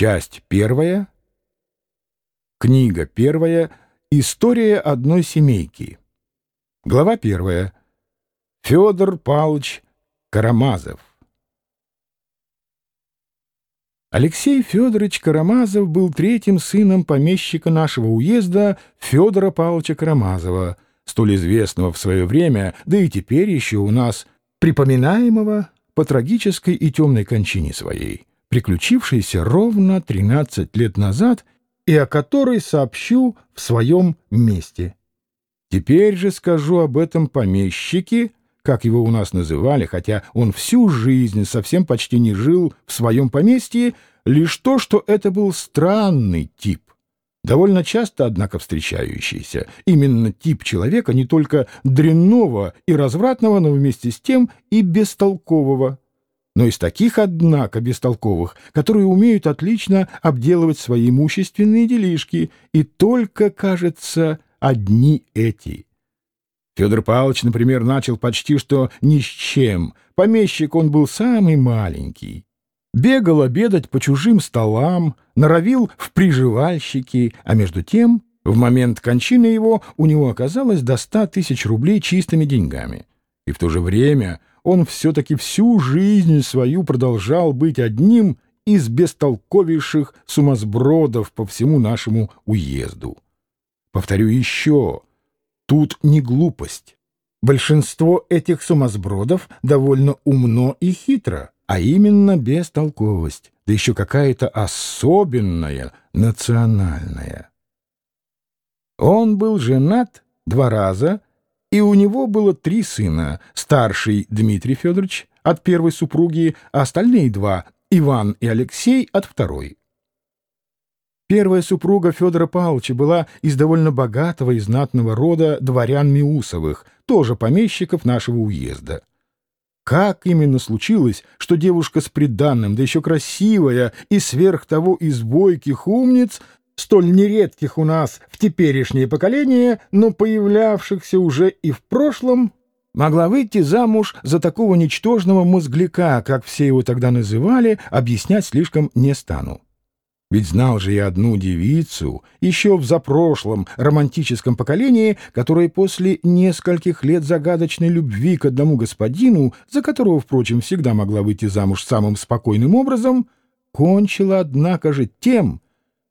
Часть первая. Книга первая. История одной семейки. Глава первая. Федор Павлович Карамазов. Алексей Федорович Карамазов был третьим сыном помещика нашего уезда Федора Павловича Карамазова, столь известного в свое время, да и теперь еще у нас припоминаемого по трагической и темной кончине своей приключившейся ровно 13 лет назад и о которой сообщу в своем месте. Теперь же скажу об этом помещике, как его у нас называли, хотя он всю жизнь совсем почти не жил в своем поместье, лишь то, что это был странный тип, довольно часто, однако, встречающийся. Именно тип человека не только дрянного и развратного, но вместе с тем и бестолкового но из таких, однако, бестолковых, которые умеют отлично обделывать свои имущественные делишки, и только, кажется, одни эти. Федор Павлович, например, начал почти что ни с чем. Помещик он был самый маленький. Бегал обедать по чужим столам, норовил в приживальщики, а между тем, в момент кончины его, у него оказалось до ста тысяч рублей чистыми деньгами. И в то же время он все-таки всю жизнь свою продолжал быть одним из бестолковейших сумасбродов по всему нашему уезду. Повторю еще, тут не глупость. Большинство этих сумасбродов довольно умно и хитро, а именно бестолковость, да еще какая-то особенная, национальная. Он был женат два раза и у него было три сына. Старший Дмитрий Федорович от первой супруги, а остальные два — Иван и Алексей от второй. Первая супруга Федора Павловича была из довольно богатого и знатного рода дворян Миусовых, тоже помещиков нашего уезда. Как именно случилось, что девушка с приданным, да еще красивая и сверх того из бойких умниц, столь нередких у нас в теперешнее поколение, но появлявшихся уже и в прошлом, могла выйти замуж за такого ничтожного мозгляка, как все его тогда называли, объяснять слишком не стану. Ведь знал же я одну девицу, еще в запрошлом романтическом поколении, которая после нескольких лет загадочной любви к одному господину, за которого, впрочем, всегда могла выйти замуж самым спокойным образом, кончила, однако же, тем,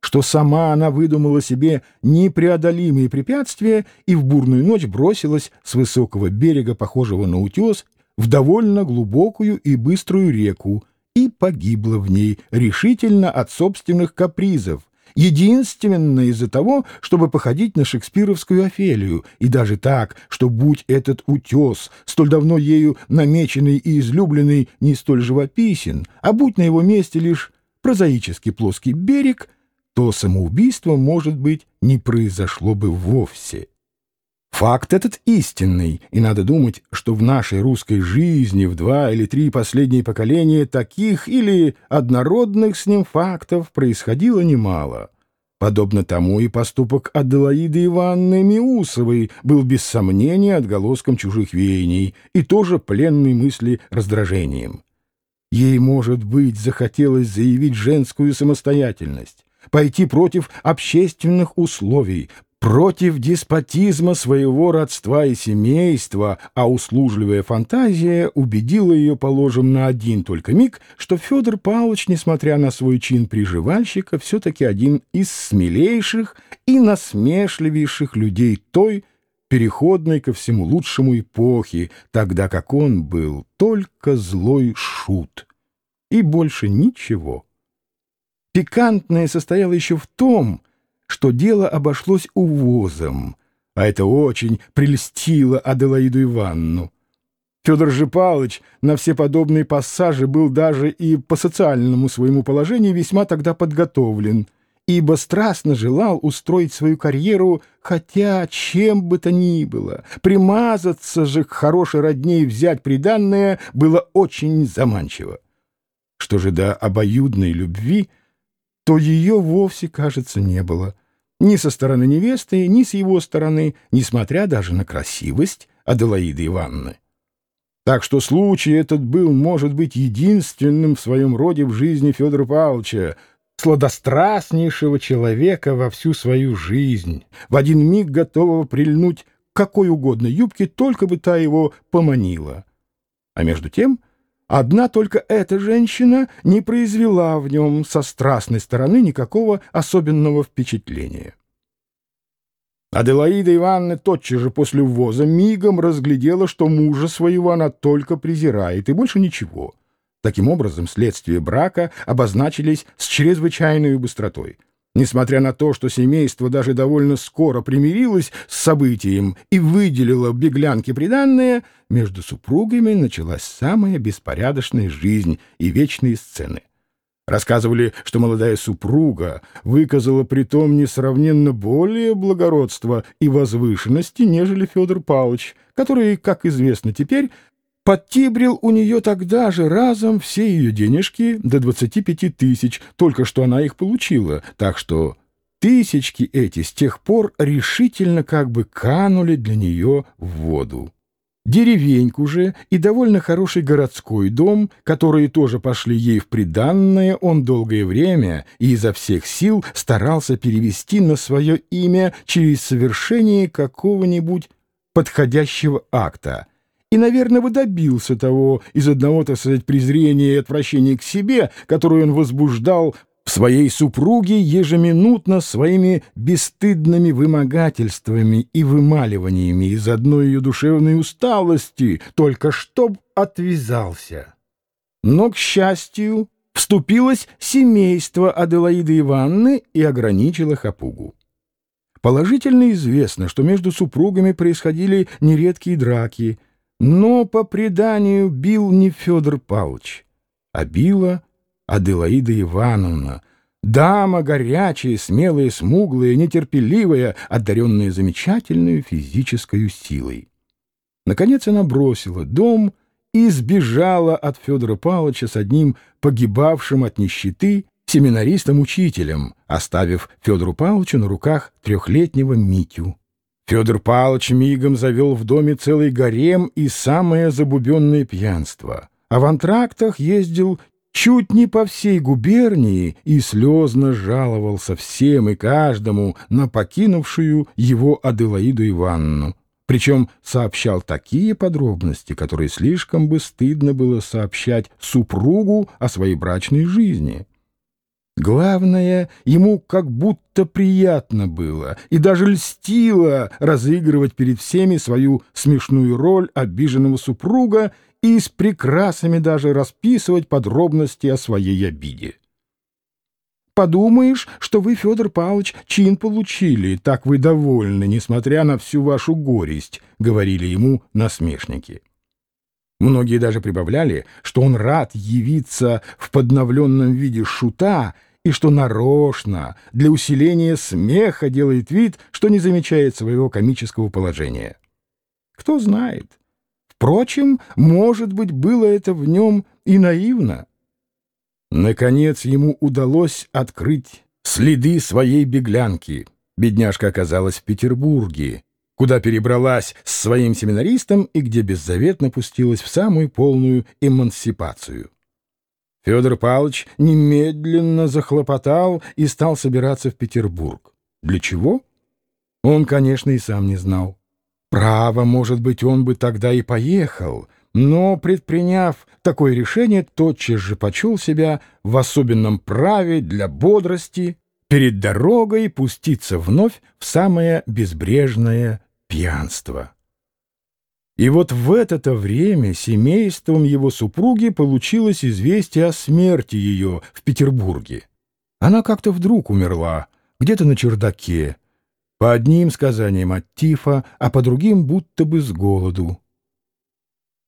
что сама она выдумала себе непреодолимые препятствия и в бурную ночь бросилась с высокого берега, похожего на утес, в довольно глубокую и быструю реку и погибла в ней решительно от собственных капризов, единственно из-за того, чтобы походить на шекспировскую Офелию, и даже так, что будь этот утес, столь давно ею намеченный и излюбленный, не столь живописен, а будь на его месте лишь прозаический плоский берег — то самоубийство, может быть, не произошло бы вовсе. Факт этот истинный, и надо думать, что в нашей русской жизни в два или три последние поколения таких или однородных с ним фактов происходило немало. Подобно тому и поступок Аделаиды Ивановны Миусовой был без сомнения отголоском чужих веяний и тоже пленной мысли раздражением. Ей, может быть, захотелось заявить женскую самостоятельность, пойти против общественных условий, против деспотизма своего родства и семейства, а услужливая фантазия убедила ее, положим, на один только миг, что Федор Павлович, несмотря на свой чин приживальщика, все-таки один из смелейших и насмешливейших людей той, переходной ко всему лучшему эпохи, тогда как он был только злой шут. И больше ничего. Пикантное состояло еще в том, что дело обошлось увозом, а это очень прельстило Аделаиду Ивановну. Федор же Павлович на все подобные пассажи был даже и по социальному своему положению весьма тогда подготовлен, ибо страстно желал устроить свою карьеру, хотя чем бы то ни было. Примазаться же к хорошей родне и взять приданное было очень заманчиво. Что же до обоюдной любви — то ее вовсе, кажется, не было. Ни со стороны невесты, ни с его стороны, несмотря даже на красивость Аделаиды Ивановны. Так что случай этот был, может быть, единственным в своем роде в жизни Федора Павловича, сладострастнейшего человека во всю свою жизнь, в один миг готового прильнуть к какой угодно юбке, только бы та его поманила. А между тем одна только эта женщина не произвела в нем со страстной стороны никакого особенного впечатления. Аделаида Ивановна тотчас же после ввоза мигом разглядела, что мужа своего она только презирает, и больше ничего. Таким образом, следствия брака обозначились с чрезвычайной быстротой. Несмотря на то, что семейство даже довольно скоро примирилось с событием и выделило беглянке приданное, между супругами началась самая беспорядочная жизнь и вечные сцены. Рассказывали, что молодая супруга выказала притом несравненно более благородства и возвышенности, нежели Федор Павлович, который, как известно теперь, подтибрил у нее тогда же разом все ее денежки до 25 тысяч, только что она их получила, так что тысячки эти с тех пор решительно как бы канули для нее в воду. Деревеньку же и довольно хороший городской дом, которые тоже пошли ей в приданное, он долгое время и изо всех сил старался перевести на свое имя через совершение какого-нибудь подходящего акта. И, наверное, добился того из одного, так сказать, презрения и отвращения к себе, которое он возбуждал своей супруге ежеминутно своими бесстыдными вымогательствами и вымаливаниями из одной ее душевной усталости, только чтоб отвязался. Но, к счастью, вступилось семейство Аделаиды Ивановны и ограничило хапугу. Положительно известно, что между супругами происходили нередкие драки, но по преданию бил не Федор Павлович, а била Аделаида Ивановна, дама горячая, смелая, смуглая, нетерпеливая, одаренная замечательной физической силой. Наконец она бросила дом и сбежала от Федора Павловича с одним погибавшим от нищеты семинаристом-учителем, оставив Федору Павловичу на руках трехлетнего Митю. Федор Павлович мигом завел в доме целый гарем и самое забубенное пьянство, а в антрактах ездил чуть не по всей губернии и слезно жаловался всем и каждому на покинувшую его Аделаиду Ивановну. Причем сообщал такие подробности, которые слишком бы стыдно было сообщать супругу о своей брачной жизни. Главное, ему как будто приятно было и даже льстило разыгрывать перед всеми свою смешную роль обиженного супруга и с прикрасами даже расписывать подробности о своей обиде. Подумаешь, что вы, Федор Павлович, чин получили, так вы довольны, несмотря на всю вашу горесть, — говорили ему насмешники. Многие даже прибавляли, что он рад явиться в подновленном виде шута и что нарочно для усиления смеха делает вид, что не замечает своего комического положения. Кто знает, Впрочем, может быть, было это в нем и наивно. Наконец ему удалось открыть следы своей беглянки. Бедняжка оказалась в Петербурге, куда перебралась с своим семинаристом и где беззаветно пустилась в самую полную эмансипацию. Федор Павлович немедленно захлопотал и стал собираться в Петербург. Для чего? Он, конечно, и сам не знал. Право, может быть, он бы тогда и поехал, но, предприняв такое решение, тотчас же почул себя в особенном праве для бодрости перед дорогой пуститься вновь в самое безбрежное пьянство. И вот в это-то время семейством его супруги получилось известие о смерти ее в Петербурге. Она как-то вдруг умерла, где-то на чердаке, по одним сказаниям от тифа, а по другим будто бы с голоду.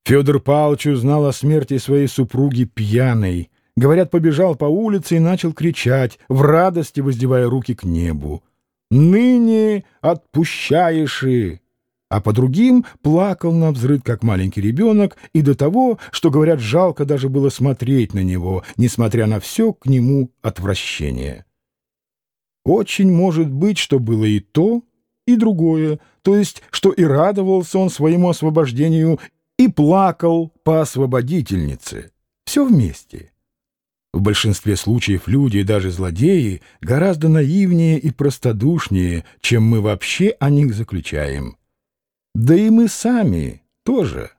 Федор Павлович узнал о смерти своей супруги пьяной. Говорят, побежал по улице и начал кричать, в радости воздевая руки к небу. «Ныне отпущаешь и...» А по другим плакал на взрыв, как маленький ребенок, и до того, что, говорят, жалко даже было смотреть на него, несмотря на все к нему отвращение. Очень может быть, что было и то, и другое, то есть, что и радовался он своему освобождению, и плакал по освободительнице. Все вместе. В большинстве случаев люди даже злодеи гораздо наивнее и простодушнее, чем мы вообще о них заключаем. Да и мы сами тоже.